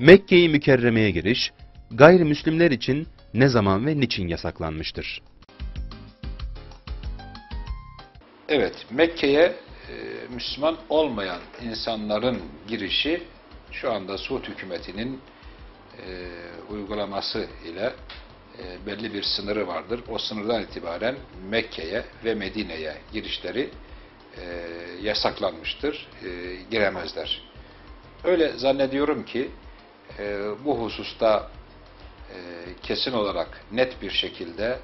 Mekke-i Mükerreme'ye giriş, gayrimüslimler için ne zaman ve niçin yasaklanmıştır? Evet, Mekke'ye e, Müslüman olmayan insanların girişi şu anda Suud hükümetinin e, uygulaması ile e, belli bir sınırı vardır. O sınırdan itibaren Mekke'ye ve Medine'ye girişleri e, yasaklanmıştır, e, giremezler. Öyle zannediyorum ki e, bu hususta e, kesin olarak net bir şekilde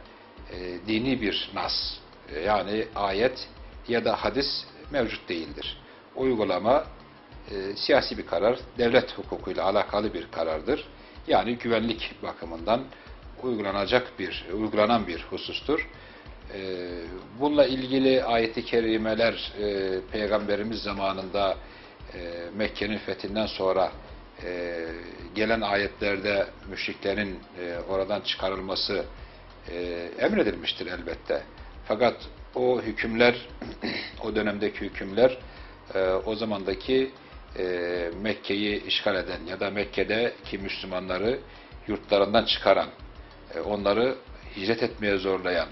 e, dini bir nas e, yani ayet ya da hadis mevcut değildir. Uygulama e, siyasi bir karar, devlet hukukuyla alakalı bir karardır. Yani güvenlik bakımından uygulanacak bir, uygulanan bir husustur. E, bununla ilgili ayeti kerimeler e, Peygamberimiz zamanında e, Mekke'nin fethinden sonra e, gelen ayetlerde müşriklerin e, oradan çıkarılması e, emredilmiştir elbette. Fakat o hükümler, o dönemdeki hükümler e, o zamandaki e, Mekke'yi işgal eden ya da Mekke'deki Müslümanları yurtlarından çıkaran, e, onları hicret etmeye zorlayan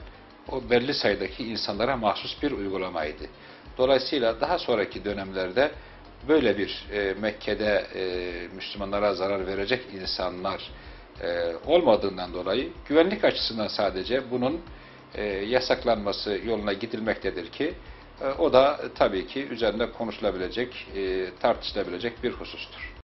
o belli sayıdaki insanlara mahsus bir uygulamaydı. Dolayısıyla daha sonraki dönemlerde böyle bir e, Mekke'de e, Müslümanlara zarar verecek insanlar e, olmadığından dolayı güvenlik açısından sadece bunun e, yasaklanması yoluna gidilmektedir ki e, o da tabii ki üzerinde konuşulabilecek, e, tartışılabilecek bir husustur.